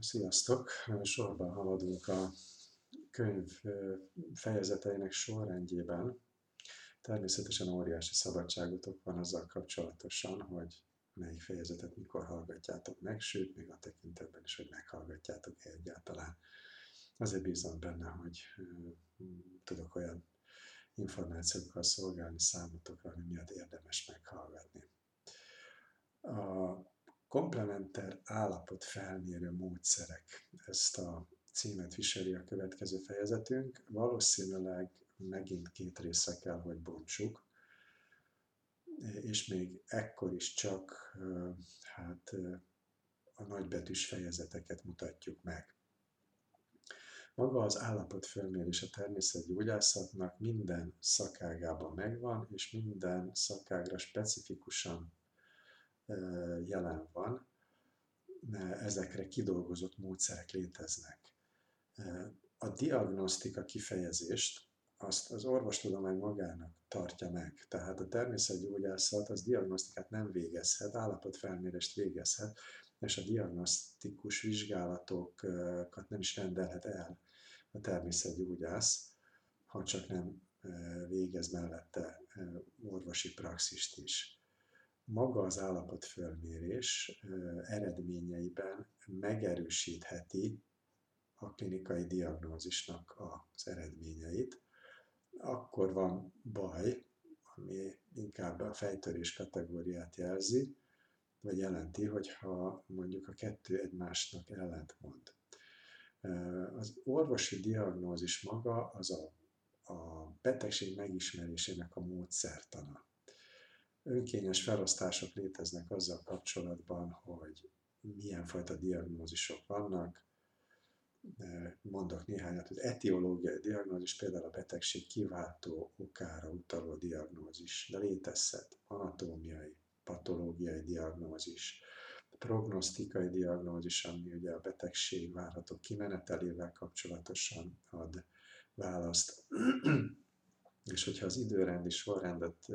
Sziasztok! Sorban haladunk a könyv fejezeteinek sorrendjében. Természetesen óriási szabadságotok van azzal kapcsolatosan, hogy melyik fejezetet mikor hallgatjátok meg, sőt, még a tekintetben is, hogy meghallgatjátok-e egyáltalán. Azért bízom benne, hogy tudok olyan információkkal szolgálni számotokra, ami miatt érdemes meghallgatni. A komplementer állapot felmérő módszerek. Ezt a címet viseli a következő fejezetünk. Valószínűleg megint két része kell, hogy bontsuk, és még ekkor is csak hát, a nagybetűs fejezeteket mutatjuk meg. Maga az állapotfölmérés a természetgyógyászatnak minden szakágában megvan, és minden szakágra specifikusan jelen van, ezekre kidolgozott módszerek léteznek. A diagnosztika kifejezést azt az orvostudomány magának tartja meg. Tehát a természetgyógyászat az diagnosztikát nem végezhet, állapotfelmérést végezhet, és a diagnosztikus vizsgálatokat nem is rendelhet el a természetgyógyász, ha csak nem végez mellette orvosi praxist is maga az állapotfölmérés eredményeiben megerősítheti a klinikai diagnózisnak az eredményeit, akkor van baj, ami inkább a fejtörés kategóriát jelzi, vagy jelenti, hogyha mondjuk a kettő egymásnak ellentmond. Az orvosi diagnózis maga az a, a betegség megismerésének a módszertana önkényes felosztások léteznek azzal kapcsolatban, hogy milyen fajta diagnózisok vannak. Mondok néhányat, az etiológiai diagnózis, például a betegség kiváltó okára utaló diagnózis, de létezhet anatómiai, patológiai diagnózis, prognosztikai diagnózis, ami ugye a betegség várható kimenetelével kapcsolatosan ad választ és hogyha az időrendi sorrendet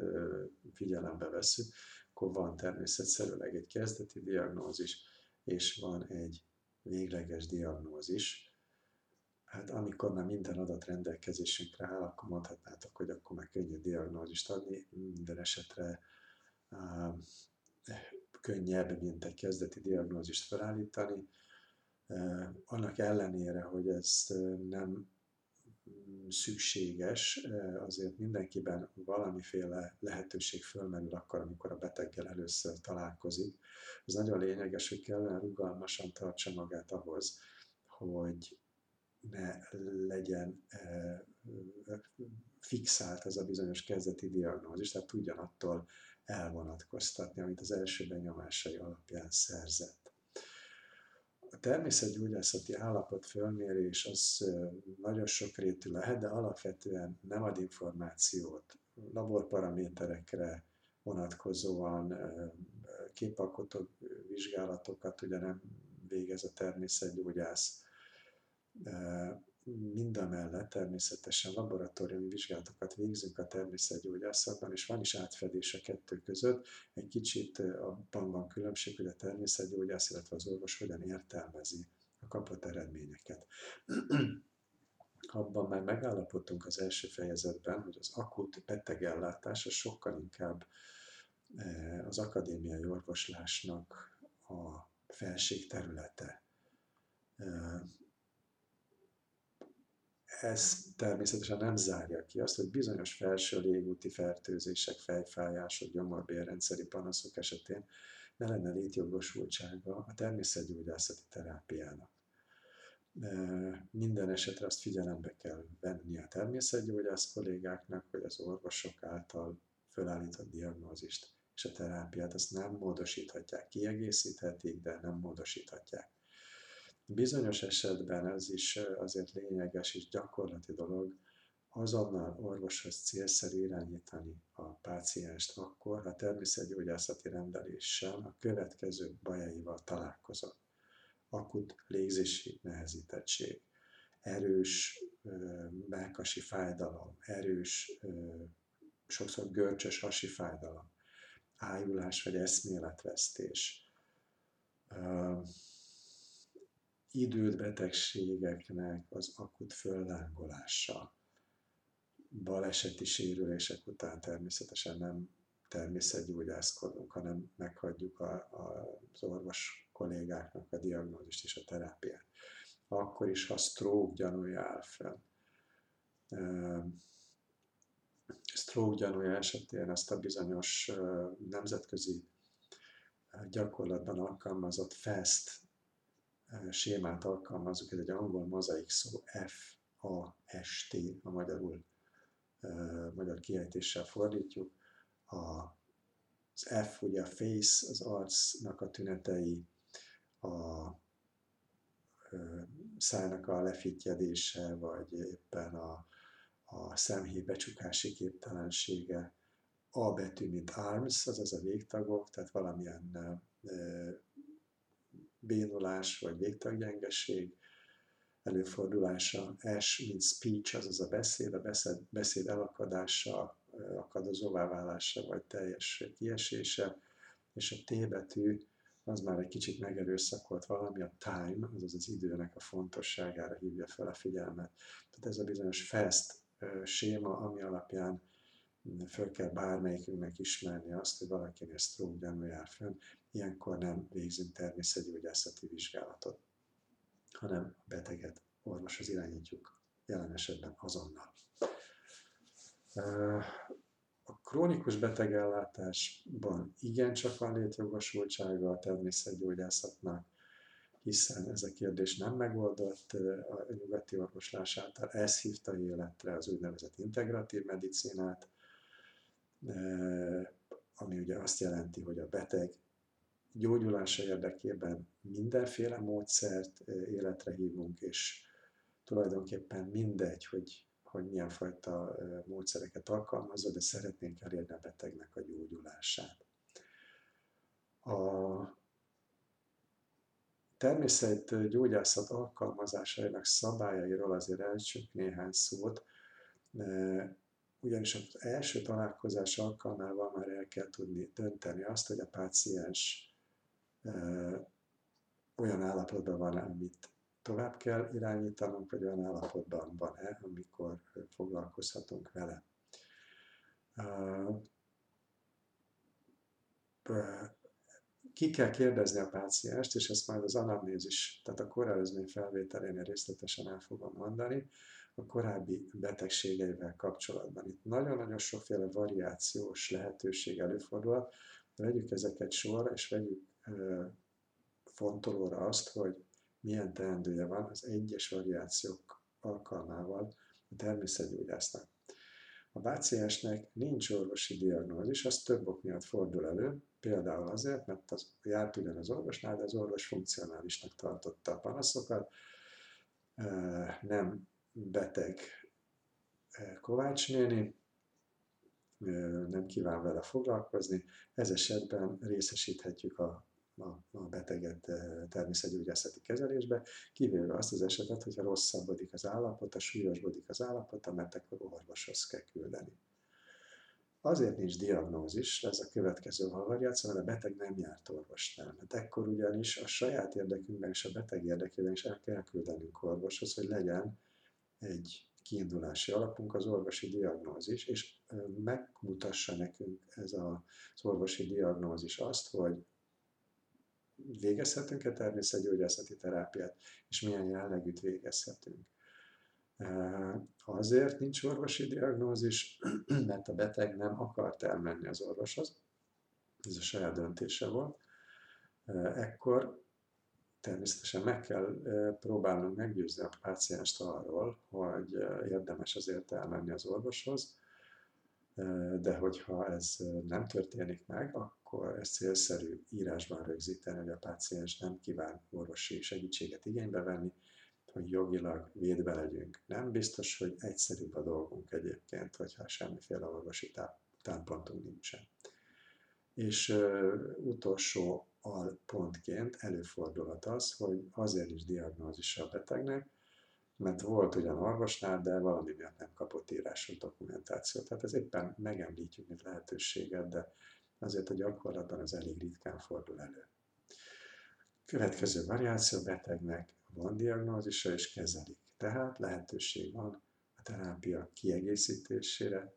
figyelembe veszük, akkor van természetszerűleg egy kezdeti diagnózis, és van egy végleges diagnózis. Hát amikor már minden adat rendelkezésünkre áll, akkor mondhatnátok, hogy akkor már könnyű diagnózist adni, minden esetre uh, könnyebb, mint egy kezdeti diagnózist felállítani. Annak ellenére, hogy ez nem szükséges, azért mindenkiben valamiféle lehetőség fölmerül akkor, amikor a beteggel először találkozik. Ez nagyon lényeges, hogy kellene rugalmasan tartsa magát ahhoz, hogy ne legyen fixált ez a bizonyos kezdeti diagnózis, tehát tudjon attól elvonatkoztatni, amit az első benyomásai alapján szerzett. A természetgyógyászati állapot fölmérés az nagyon sokrétű lehet, de alapvetően nem ad információt. Laborparaméterekre vonatkozóan, képalkotó vizsgálatokat ugye nem végez a természetgyógyász, Mindamellett természetesen laboratóriumi vizsgálatokat végzünk a természetgyógyászatban, és van is átfedés a kettő között. Egy kicsit abban van különbség, hogy a természetgyógyász, illetve az orvos hogyan értelmezi a kapott eredményeket. Abban már megállapodtunk az első fejezetben, hogy az akut betegellátás az sokkal inkább az akadémiai orvoslásnak a felség területe ez természetesen nem zárja ki azt, hogy bizonyos felső légúti fertőzések, fejfájások, gyomorbélrendszeri panaszok esetén ne lenne létjogosultsága a természetgyógyászati terápiának. Minden esetre azt figyelembe kell venni a természetgyógyász kollégáknak, hogy az orvosok által fölállított diagnózist és a terápiát azt nem módosíthatják, kiegészíthetik, de nem módosíthatják. Bizonyos esetben ez is azért lényeges és gyakorlati dolog, azonnal orvoshoz célszerű irányítani a pácienst akkor, ha természetgyógyászati rendeléssel a következő bajaival találkozott. Akut légzési nehezítettség, erős melkasi fájdalom, erős, sokszor görcsös hasi fájdalom, ájulás vagy eszméletvesztés, időt betegségeknek az akut föllángolása. Baleseti sérülések után természetesen nem természetgyógyászkodunk, hanem meghagyjuk a, a, az orvos kollégáknak a diagnózist és a terápiát. Akkor is, ha stroke gyanúja áll fel. Stroke gyanúja esetén ezt a bizonyos nemzetközi gyakorlatban alkalmazott FAST sémát alkalmazzuk, ez egy angol mozaik szó, F-A-S-T, a magyarul, magyar kiejtéssel fordítjuk. A, az F ugye a face, az arcnak a tünetei, a szájnak a lefittyedése, vagy éppen a, a szemhéj becsukási képtelensége, A betű, mint arms, azaz a végtagok, tehát valamilyen bénulás vagy végtaggyengeség előfordulása, S, mint speech, azaz a beszéd, a beszéd, beszéd elakadása, akadozóvá válása vagy teljes kiesése, és a T betű az már egy kicsit megerőszakolt valami, a time, azaz az időnek a fontosságára hívja fel a figyelmet. Tehát ez a bizonyos fast séma, ami alapján föl kell bármelyikünknek ismerni azt, hogy valakinél stroke gyanú jár fönn, ilyenkor nem végzünk természetgyógyászati vizsgálatot, hanem a beteget orvoshoz irányítjuk, jelen esetben azonnal. A krónikus betegellátásban igencsak van létjogosultsága a természetgyógyászatnak, hiszen ez a kérdés nem megoldott a nyugati orvoslás által. Ez hívta életre az úgynevezett integratív medicinát, ami ugye azt jelenti, hogy a beteg gyógyulása érdekében mindenféle módszert életre hívunk, és tulajdonképpen mindegy, hogy, hogy milyen fajta módszereket alkalmazza, de szeretnénk elérni a betegnek a gyógyulását. A természetgyógyászat alkalmazásainak szabályairól azért elcsünk néhány szót, ugyanis az első találkozás alkalmával már el kell tudni dönteni azt, hogy a páciens olyan állapotban van, amit tovább kell irányítanunk, vagy olyan állapotban van-e, amikor foglalkozhatunk vele. Ki kell kérdezni a pácienst, és ezt majd az anamnézis, tehát a korrelőzmény felvételénél részletesen el fogom mondani, a korábbi betegségeivel kapcsolatban. Itt nagyon-nagyon sokféle variációs lehetőség előfordul, vegyük ezeket sorra, és vegyük fontolóra azt, hogy milyen teendője van az egyes variációk alkalmával a természetgyógyásznak. A páciensnek nincs orvosi diagnózis, az több ok miatt fordul elő, például azért, mert az, járt ugyan az orvosnál, de az orvos funkcionálisnak tartotta a panaszokat, nem beteg Kovács néni, nem kíván vele foglalkozni, ez esetben részesíthetjük a a, a beteget eh, természetgyógyászati kezelésbe, kivéve azt az esetet, hogyha rosszabbodik az állapota, súlyosbodik az állapota, mert akkor orvoshoz kell küldeni. Azért nincs diagnózis, ez a következő havariáció, mert a beteg nem járt orvosnál. Mert ekkor ugyanis a saját érdekünkben és a beteg érdekében is el kell küldenünk orvoshoz, hogy legyen egy kiindulási alapunk az orvosi diagnózis, és megmutassa nekünk ez az orvosi diagnózis azt, hogy végezhetünk-e természetgyógyászati terápiát, és milyen jellegűt végezhetünk. Azért nincs orvosi diagnózis, mert a beteg nem akart elmenni az orvoshoz, ez a saját döntése volt. Ekkor természetesen meg kell próbálnunk meggyőzni a pácienst arról, hogy érdemes azért elmenni az orvoshoz, de hogyha ez nem történik meg, akkor ez célszerű írásban rögzíteni, hogy a páciens nem kíván orvosi segítséget igénybe venni, hogy jogilag védve legyünk. Nem biztos, hogy egyszerűbb a dolgunk egyébként, hogyha semmiféle orvosi támpontunk nincsen. És utolsó alpontként előfordulhat az, hogy azért is diagnózis a betegnek, mert volt ugyan orvosnál, de valami miatt nem kapott írásos dokumentációt. Tehát ez éppen megemlítjük, mint lehetőséget, de azért a gyakorlatban az elég ritkán fordul elő. Következő variáció betegnek van diagnózisa és kezelik. Tehát lehetőség van a terápia kiegészítésére,